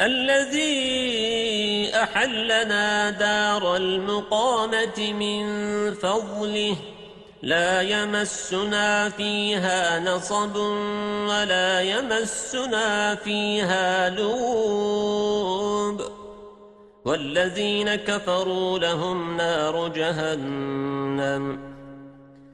الذي أحلنا دار المقامة من فضله لا يمسنا فيها نصب ولا يمسنا فيها لوب والذين كفروا لهم نار جهنم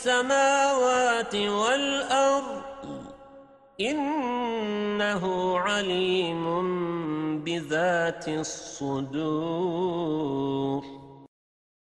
السماوات والأرض إنه عليم بذات الصدور.